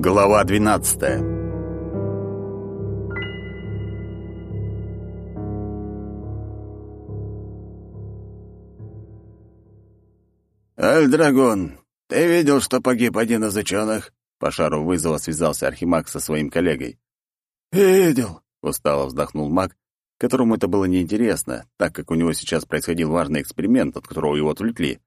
Глава двенадцатая «Аль-Драгон, ты видел, что погиб один из ученых?» По шару вызова связался Архимаг со своим коллегой. «Видел», — устало вздохнул маг, которому это было неинтересно, так как у него сейчас происходил важный эксперимент, от которого его отвлекли.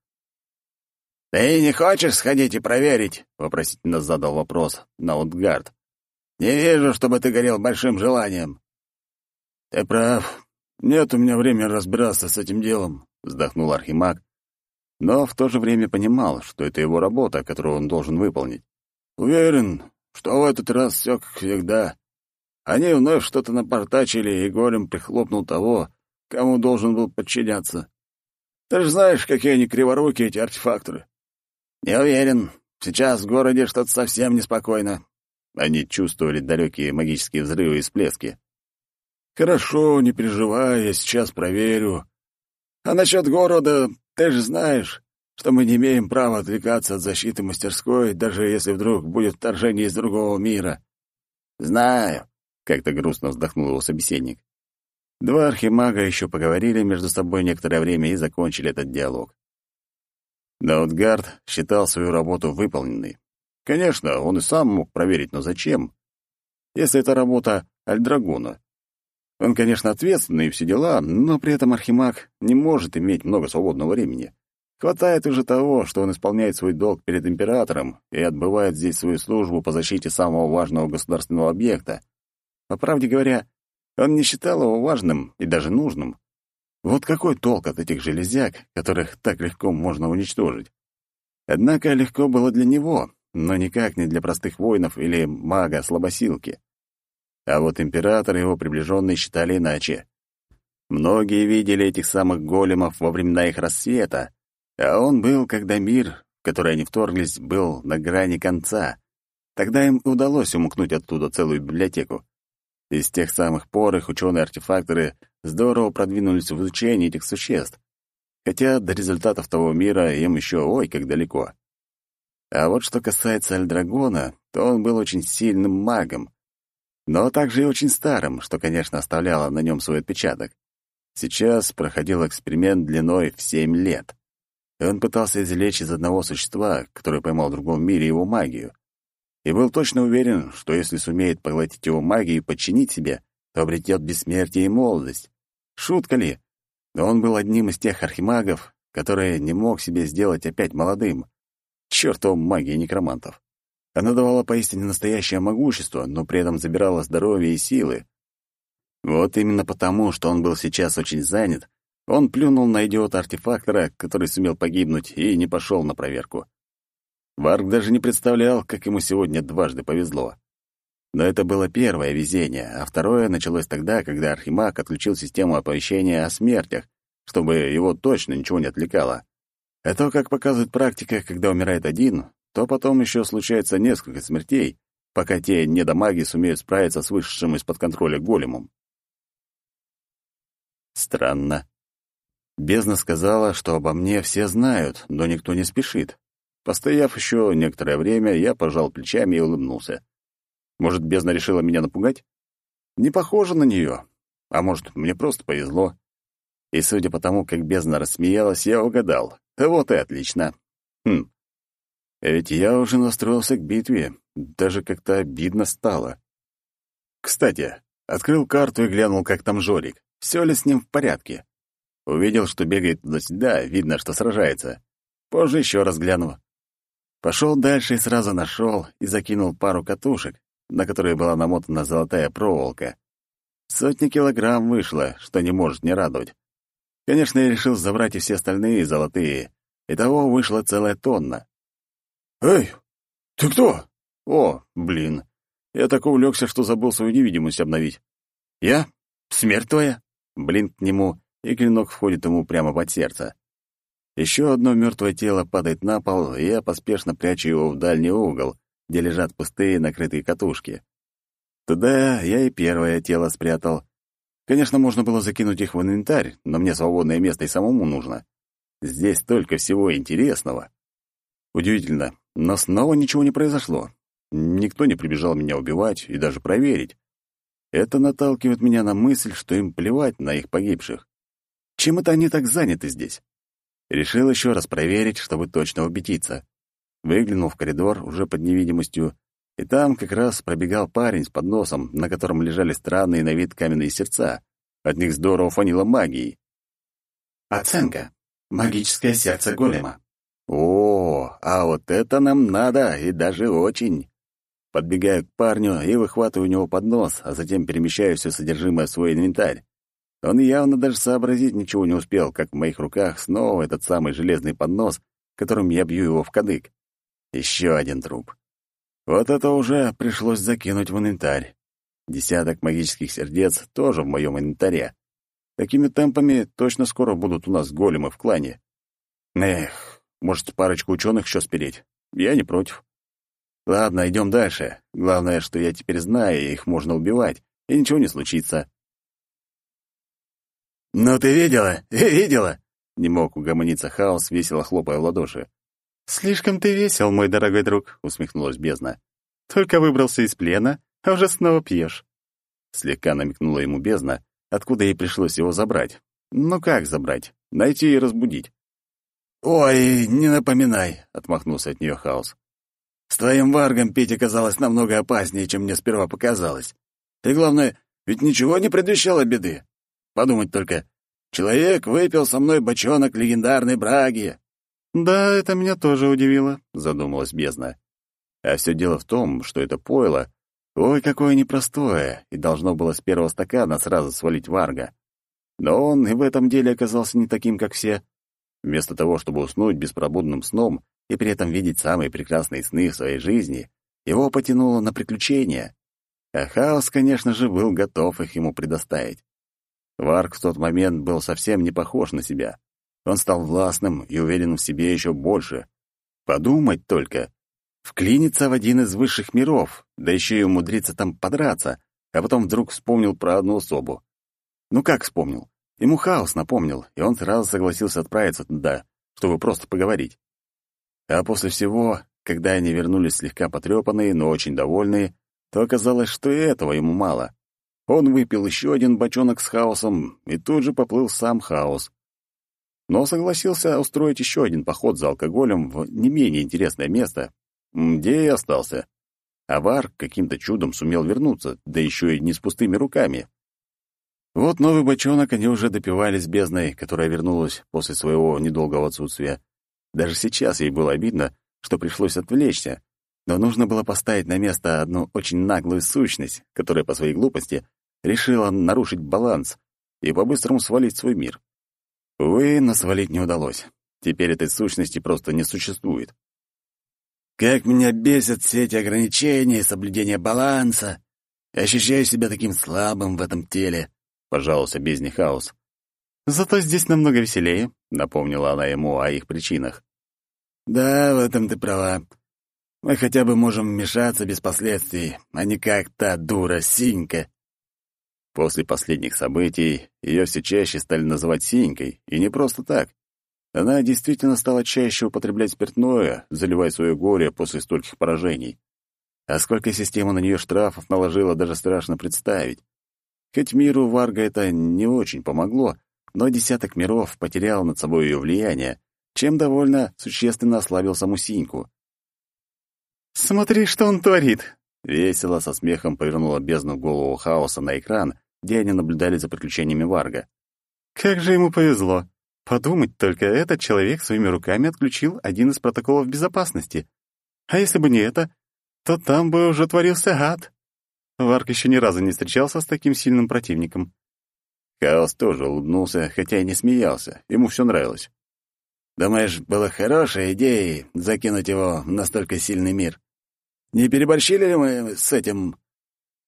«Ты не хочешь сходить и проверить?» — вопросительно задал вопрос Наутгард. «Не вижу, чтобы ты горел большим желанием». «Ты прав. Нет у меня времени разбираться с этим делом», — вздохнул Архимаг, но в то же время понимал, что это его работа, которую он должен выполнить. «Уверен, что в этот раз все как всегда. Они вновь что-то напортачили, и горем прихлопнул того, кому должен был подчиняться. Ты же знаешь, какие они криворукие, эти артефакторы. «Не уверен. Сейчас в городе что-то совсем неспокойно». Они чувствовали далекие магические взрывы и всплески. «Хорошо, не переживай, я сейчас проверю. А насчет города, ты же знаешь, что мы не имеем права отвлекаться от защиты мастерской, даже если вдруг будет вторжение из другого мира». «Знаю», — как-то грустно вздохнул его собеседник. Два архимага еще поговорили между собой некоторое время и закончили этот диалог. Даутгард считал свою работу выполненной. Конечно, он и сам мог проверить, но зачем? Если это работа Альдрагона. Он, конечно, ответственный и все дела, но при этом Архимаг не может иметь много свободного времени. Хватает уже того, что он исполняет свой долг перед императором и отбывает здесь свою службу по защите самого важного государственного объекта. По правде говоря, он не считал его важным и даже нужным. Вот какой толк от этих железяк, которых так легко можно уничтожить? Однако легко было для него, но никак не для простых воинов или мага-слабосилки. А вот император и его приближенные считали иначе. Многие видели этих самых големов во времена их рассвета, а он был, когда мир, в который они вторглись, был на грани конца. Тогда им удалось умыкнуть оттуда целую библиотеку. И с тех самых пор их ученые-артефакторы здорово продвинулись в изучении этих существ. Хотя до результатов того мира им еще ой как далеко. А вот что касается Альдрагона, то он был очень сильным магом, но также и очень старым, что, конечно, оставляло на нем свой отпечаток. Сейчас проходил эксперимент длиной в семь лет. И он пытался извлечь из одного существа, которое поймал в другом мире, его магию и был точно уверен, что если сумеет поглотить его магию и подчинить себе, то обретет бессмертие и молодость. Шутка ли? Но он был одним из тех архимагов, которые не мог себе сделать опять молодым. Чёртова магия некромантов. Она давала поистине настоящее могущество, но при этом забирала здоровье и силы. Вот именно потому, что он был сейчас очень занят, он плюнул на идиота-артефактора, который сумел погибнуть, и не пошел на проверку. Варк даже не представлял, как ему сегодня дважды повезло. Но это было первое везение, а второе началось тогда, когда Архимаг отключил систему оповещения о смертях, чтобы его точно ничего не отвлекало. А то, как показывает практика, когда умирает один, то потом еще случается несколько смертей, пока те недомаги сумеют справиться с вышедшим из-под контроля големом. Странно. Бездна сказала, что обо мне все знают, но никто не спешит. Постояв еще некоторое время, я пожал плечами и улыбнулся. Может, бездна решила меня напугать? Не похоже на нее. А может, мне просто повезло. И судя по тому, как бездна рассмеялась, я угадал. Да вот и отлично. Хм. Ведь я уже настроился к битве. Даже как-то обидно стало. Кстати, открыл карту и глянул, как там Жорик. Все ли с ним в порядке? Увидел, что бегает туда-сюда, видно, что сражается. Позже еще раз гляну. Пошел дальше и сразу нашел и закинул пару катушек, на которые была намотана золотая проволока. Сотни килограмм вышло, что не может не радовать. Конечно, я решил забрать и все остальные золотые. Итого вышла целая тонна. «Эй, ты кто?» «О, блин, я так увлекся, что забыл свою невидимость обновить». «Я? Смерть твоя?» Блин к нему, и клинок входит ему прямо под сердце. Еще одно мертвое тело падает на пол, и я поспешно прячу его в дальний угол, где лежат пустые накрытые катушки. Туда я и первое тело спрятал. Конечно, можно было закинуть их в инвентарь, но мне свободное место и самому нужно. Здесь столько всего интересного. Удивительно, но снова ничего не произошло. никто не прибежал меня убивать и даже проверить. Это наталкивает меня на мысль, что им плевать на их погибших. Чем это они так заняты здесь? Решил еще раз проверить, чтобы точно убедиться. Выглянул в коридор уже под невидимостью, и там как раз пробегал парень с подносом, на котором лежали странные на вид каменные сердца. От них здорово фанило магией. Оценка. Магическое сердце голема. О, а вот это нам надо, и даже очень. Подбегаю к парню и выхватываю у него поднос, а затем перемещаю все содержимое в свой инвентарь. Он явно даже сообразить ничего не успел, как в моих руках снова этот самый железный поднос, которым я бью его в кадык. Еще один труп. Вот это уже пришлось закинуть в инвентарь. Десяток магических сердец тоже в моем инвентаре. Такими темпами точно скоро будут у нас големы в клане. Эх, может, парочку ученых еще спереть? Я не против. Ладно, идем дальше. Главное, что я теперь знаю, их можно убивать, и ничего не случится. «Ну ты видела? Видела?» Не мог угомониться хаос, весело хлопая в ладоши. «Слишком ты весел, мой дорогой друг», — усмехнулась бездна. «Только выбрался из плена, а уже снова пьешь». Слегка намекнула ему бездна, откуда ей пришлось его забрать. Ну как забрать? Найти и разбудить. «Ой, не напоминай», — отмахнулся от нее хаос. «С твоим варгом пить оказалось намного опаснее, чем мне сперва показалось. И главное, ведь ничего не предвещало беды. Подумать только, человек выпил со мной бочонок легендарной браги. «Да, это меня тоже удивило», — задумалась бездна. А все дело в том, что это пойло, ой, какое непростое, и должно было с первого стакана сразу свалить Варга. Но он и в этом деле оказался не таким, как все. Вместо того, чтобы уснуть беспробудным сном и при этом видеть самые прекрасные сны в своей жизни, его потянуло на приключения. А хаос, конечно же, был готов их ему предоставить. Варг в тот момент был совсем не похож на себя. Он стал властным и уверенным в себе еще больше. Подумать только. Вклиниться в один из высших миров, да еще и умудриться там подраться, а потом вдруг вспомнил про одну особу. Ну как вспомнил? Ему хаос напомнил, и он сразу согласился отправиться туда, чтобы просто поговорить. А после всего, когда они вернулись слегка потрепанные, но очень довольные, то оказалось, что и этого ему мало. Он выпил еще один бочонок с хаосом, и тут же поплыл сам хаос но согласился устроить еще один поход за алкоголем в не менее интересное место, где и остался. А Вар каким-то чудом сумел вернуться, да еще и не с пустыми руками. Вот новый бочонок они уже допивали с бездной, которая вернулась после своего недолгого отсутствия. Даже сейчас ей было обидно, что пришлось отвлечься, но нужно было поставить на место одну очень наглую сущность, которая по своей глупости решила нарушить баланс и по-быстрому свалить свой мир. Увы, но свалить не удалось. Теперь этой сущности просто не существует. Как меня бесят все эти ограничения и соблюдение баланса. Ощущаю себя таким слабым в этом теле, — пожаловался бездне хаос. «Зато здесь намного веселее», — напомнила она ему о их причинах. «Да, в этом ты права. Мы хотя бы можем вмешаться без последствий, а не как та дура Синька. После последних событий ее все чаще стали называть «синькой», и не просто так. Она действительно стала чаще употреблять спиртное, заливая свое горе после стольких поражений. А сколько система на нее штрафов наложила, даже страшно представить. Хоть миру Варга это не очень помогло, но десяток миров потерял над собой ее влияние, чем довольно существенно ослабил саму Синьку. «Смотри, что он творит!» Весело, со смехом повернула бездну голову хаоса на экран, где они наблюдали за приключениями Варга. «Как же ему повезло! Подумать только, этот человек своими руками отключил один из протоколов безопасности. А если бы не это, то там бы уже творился ад!» Варг еще ни разу не встречался с таким сильным противником. Хаос тоже улыбнулся, хотя и не смеялся. Ему все нравилось. «Думаешь, была хорошая идея закинуть его в настолько сильный мир? Не переборщили ли мы с этим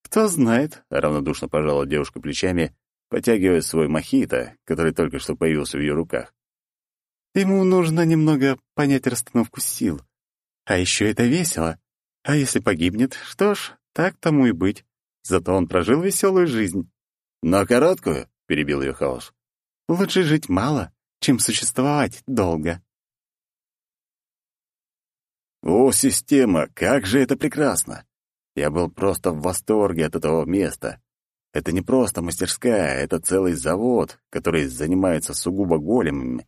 «Кто знает», — равнодушно пожала девушка плечами, потягивая свой мохито, который только что появился в ее руках. «Ему нужно немного понять расстановку сил. А еще это весело. А если погибнет, что ж, так тому и быть. Зато он прожил веселую жизнь». «Но короткую?» — перебил ее хаос. «Лучше жить мало, чем существовать долго». О, система, как же это прекрасно! Я был просто в восторге от этого места. Это не просто мастерская, это целый завод, который занимается сугубо големами,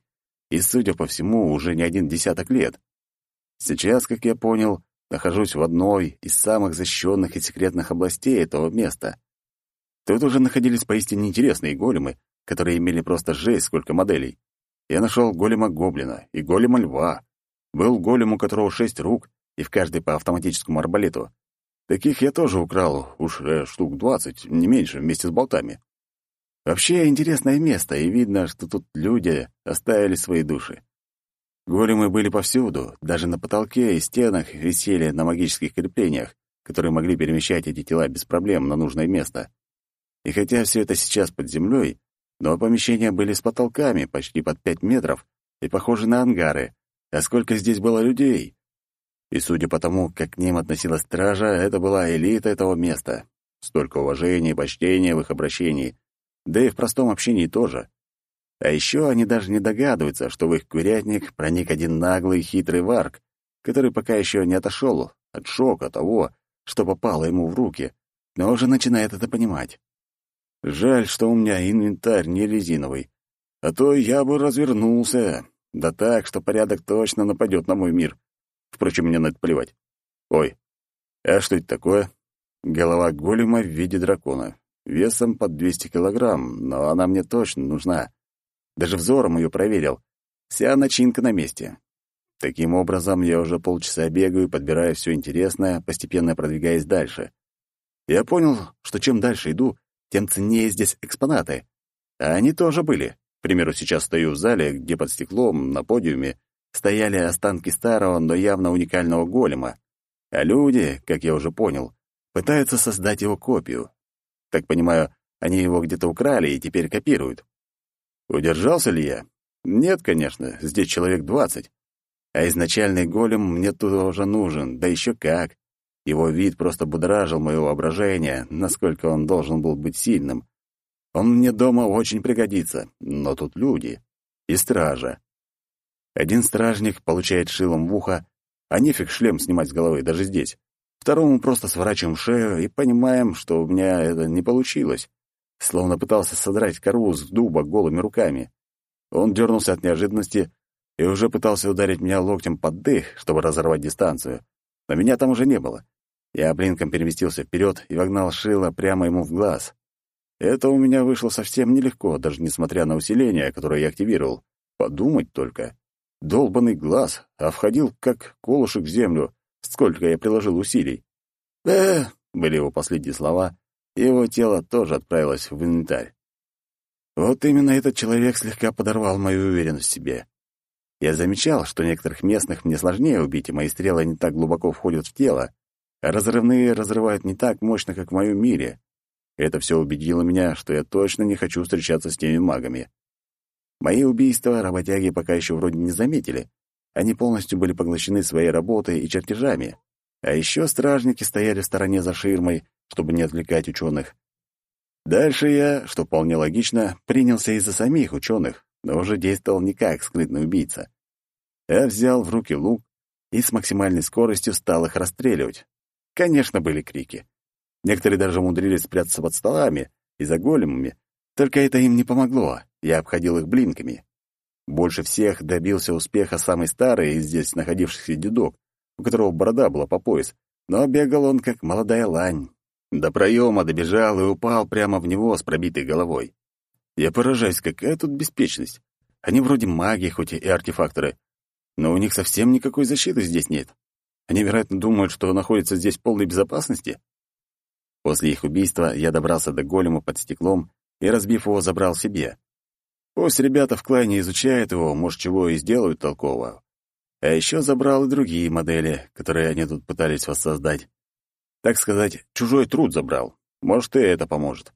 и, судя по всему, уже не один десяток лет. Сейчас, как я понял, нахожусь в одной из самых защищенных и секретных областей этого места. Тут уже находились поистине интересные големы, которые имели просто жесть сколько моделей. Я нашел голема-гоблина и голема-льва. Был голем, у которого шесть рук, и в каждой по автоматическому арбалету. Таких я тоже украл, уж э, штук двадцать, не меньше, вместе с болтами. Вообще интересное место, и видно, что тут люди оставили свои души. Големы были повсюду, даже на потолке и стенах висели на магических креплениях, которые могли перемещать эти тела без проблем на нужное место. И хотя все это сейчас под землей, но помещения были с потолками почти под пять метров и похожи на ангары. А сколько здесь было людей? И судя по тому, как к ним относилась стража, это была элита этого места. Столько уважения и почтения в их обращении, да и в простом общении тоже. А еще они даже не догадываются, что в их курятник проник один наглый хитрый варк, который пока еще не отошел от шока того, что попало ему в руки, но уже начинает это понимать. Жаль, что у меня инвентарь не резиновый, а то я бы развернулся, да так, что порядок точно нападет на мой мир. Впрочем, мне на это плевать. Ой, а что это такое? Голова голема в виде дракона. Весом под 200 килограмм, но она мне точно нужна. Даже взором ее проверил. Вся начинка на месте. Таким образом, я уже полчаса бегаю, подбирая все интересное, постепенно продвигаясь дальше. Я понял, что чем дальше иду, тем ценнее здесь экспонаты. А они тоже были. Примеру, сейчас стою в зале, где под стеклом, на подиуме, стояли останки старого, но явно уникального голема. А люди, как я уже понял, пытаются создать его копию. Так понимаю, они его где-то украли и теперь копируют. Удержался ли я? Нет, конечно, здесь человек двадцать. А изначальный голем мне тоже нужен, да еще как. Его вид просто будоражил мое воображение, насколько он должен был быть сильным. Он мне дома очень пригодится, но тут люди и стража. Один стражник получает шилом в ухо, а нефиг шлем снимать с головы даже здесь. Второму просто сворачиваем шею и понимаем, что у меня это не получилось словно пытался содрать кору с дуба голыми руками. Он дернулся от неожиданности и уже пытался ударить меня локтем под дых, чтобы разорвать дистанцию. Но меня там уже не было. Я блинком переместился вперед и вогнал шило прямо ему в глаз. Это у меня вышло совсем нелегко, даже несмотря на усиление, которое я активировал. Подумать только. Долбанный глаз, а входил как колышек в землю, сколько я приложил усилий. «Э!» — были его последние слова, его тело тоже отправилось в инвентарь. Вот именно этот человек слегка подорвал мою уверенность в себе. Я замечал, что некоторых местных мне сложнее убить, и мои стрелы не так глубоко входят в тело, а разрывные разрывают не так мощно, как в моем мире. Это все убедило меня, что я точно не хочу встречаться с теми магами. Мои убийства работяги пока еще вроде не заметили. Они полностью были поглощены своей работой и чертежами. А еще стражники стояли в стороне за ширмой, чтобы не отвлекать ученых. Дальше я, что вполне логично, принялся из-за самих ученых, но уже действовал не как скрытный убийца. Я взял в руки лук и с максимальной скоростью стал их расстреливать. Конечно, были крики. Некоторые даже умудрились спрятаться под столами и за големами, только это им не помогло, я обходил их блинками. Больше всех добился успеха самый старый из здесь находившихся дедок, у которого борода была по пояс, но бегал он как молодая лань, до проема добежал и упал прямо в него с пробитой головой. Я поражаюсь, какая тут беспечность. Они вроде маги, хоть и артефакторы, но у них совсем никакой защиты здесь нет. Они, вероятно, думают, что находятся здесь в полной безопасности. После их убийства я добрался до голема под стеклом и, разбив его, забрал себе. Пусть ребята в клане изучают его, может, чего и сделают толкового. А еще забрал и другие модели, которые они тут пытались воссоздать. Так сказать, чужой труд забрал. Может, и это поможет.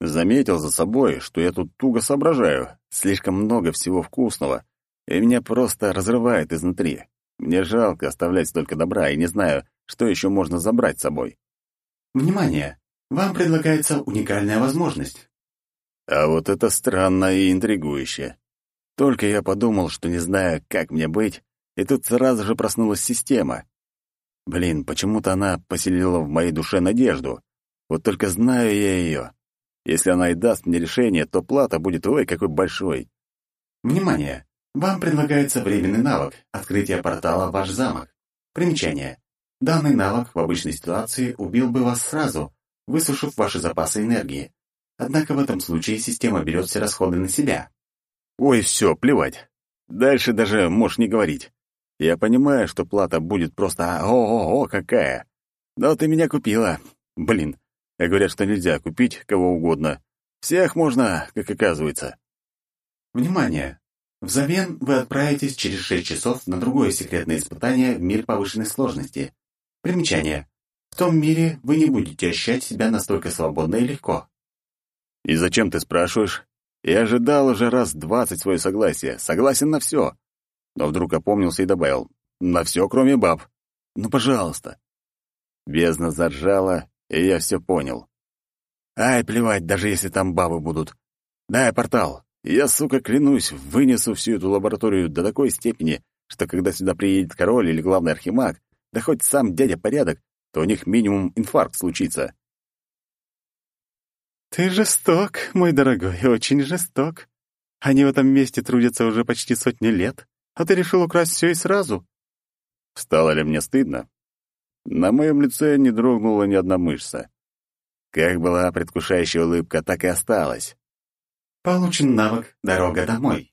Заметил за собой, что я тут туго соображаю. Слишком много всего вкусного, и меня просто разрывает изнутри. Мне жалко оставлять столько добра, и не знаю, что еще можно забрать с собой. Внимание! Вам предлагается уникальная возможность. А вот это странно и интригующе. Только я подумал, что не знаю, как мне быть, и тут сразу же проснулась система. Блин, почему-то она поселила в моей душе надежду. Вот только знаю я ее. Если она и даст мне решение, то плата будет ой какой большой. Внимание! Вам предлагается временный навык «Открытие портала в ваш замок». Примечание. Данный навык в обычной ситуации убил бы вас сразу, высушив ваши запасы энергии. Однако в этом случае система берет все расходы на себя. Ой, все, плевать. Дальше даже можешь не говорить. Я понимаю, что плата будет просто о-о-о какая. Но ты меня купила. Блин, а говорят, что нельзя купить кого угодно. Всех можно, как оказывается. Внимание! Взамен вы отправитесь через 6 часов на другое секретное испытание в мир повышенной сложности. Примечание. В том мире вы не будете ощущать себя настолько свободно и легко. И зачем ты спрашиваешь? Я ожидал уже раз двадцать свое согласие. Согласен на все. Но вдруг опомнился и добавил. На все, кроме баб. Ну, пожалуйста. Бездна заржала, и я все понял. Ай, плевать, даже если там бабы будут. Дай портал. Я, сука, клянусь, вынесу всю эту лабораторию до такой степени, что когда сюда приедет король или главный архимаг, да хоть сам дядя порядок, то у них минимум инфаркт случится. «Ты жесток, мой дорогой, очень жесток. Они в этом месте трудятся уже почти сотни лет, а ты решил украсть все и сразу». Стало ли мне стыдно? На моем лице не дрогнула ни одна мышца. Как была предвкушающая улыбка, так и осталась. Получен навык «Дорога домой».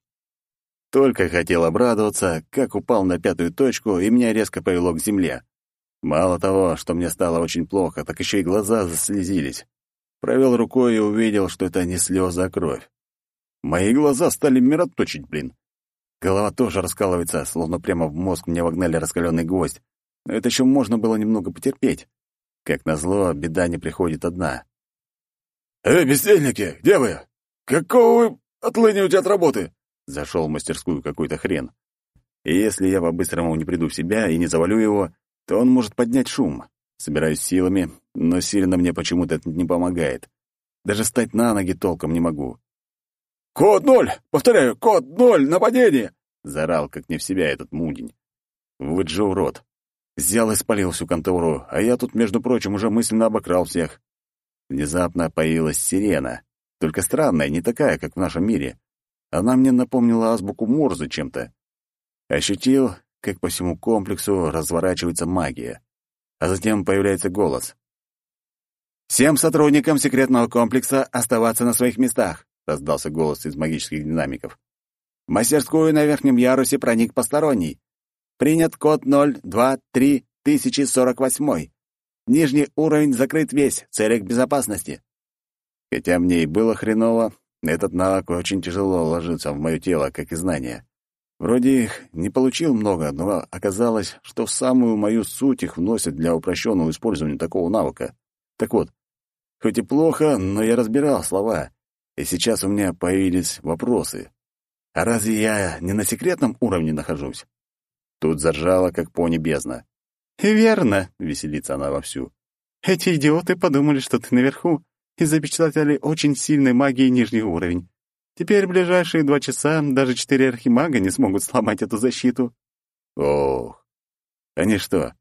Только хотел обрадоваться, как упал на пятую точку, и меня резко повело к земле. Мало того, что мне стало очень плохо, так еще и глаза заслезились. Провел рукой и увидел, что это не слезы, а кровь. Мои глаза стали мироточить, блин. Голова тоже раскалывается, словно прямо в мозг мне вогнали раскаленный гвоздь. Но это еще можно было немного потерпеть. Как назло, беда не приходит одна. «Эй, бездельники, где вы? Какого вы отлыниваете от работы?» Зашел в мастерскую какой-то хрен. И если я по-быстрому не приду в себя и не завалю его, то он может поднять шум. Собираюсь силами, но сильно мне почему-то это не помогает. Даже встать на ноги толком не могу. «Код ноль! Повторяю, код ноль! Нападение!» — заорал, как не в себя этот мудень. Вот же урод. Взял и спалил всю контору, а я тут, между прочим, уже мысленно обокрал всех. Внезапно появилась сирена. Только странная, не такая, как в нашем мире. Она мне напомнила азбуку Морзе чем-то. Ощутил, как по всему комплексу разворачивается магия а затем появляется голос. «Всем сотрудникам секретного комплекса оставаться на своих местах», — раздался голос из магических динамиков. «В мастерскую на верхнем ярусе проник посторонний. Принят код 023048. Нижний уровень закрыт весь, целях безопасности». Хотя мне и было хреново, этот навык очень тяжело ложится в мое тело, как и знания. Вроде их не получил много, но оказалось, что в самую мою суть их вносят для упрощенного использования такого навыка. Так вот, хоть и плохо, но я разбирал слова, и сейчас у меня появились вопросы. А разве я не на секретном уровне нахожусь? Тут заржала, как пони бездна. «Верно», — веселится она вовсю. «Эти идиоты подумали, что ты наверху, и запечатали очень сильной магией нижний уровень. Теперь в ближайшие два часа даже четыре архимага не смогут сломать эту защиту. Ох, они что,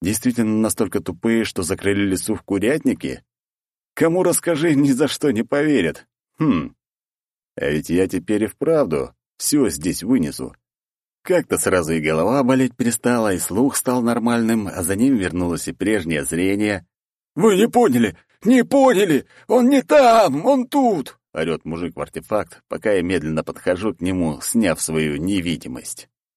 действительно настолько тупые, что закрыли лесу в курятнике? Кому расскажи, ни за что не поверят. Хм, а ведь я теперь и вправду все здесь вынесу. Как-то сразу и голова болеть перестала, и слух стал нормальным, а за ним вернулось и прежнее зрение. «Вы не поняли! Не поняли! Он не там! Он тут!» — орёт мужик в артефакт, пока я медленно подхожу к нему, сняв свою невидимость.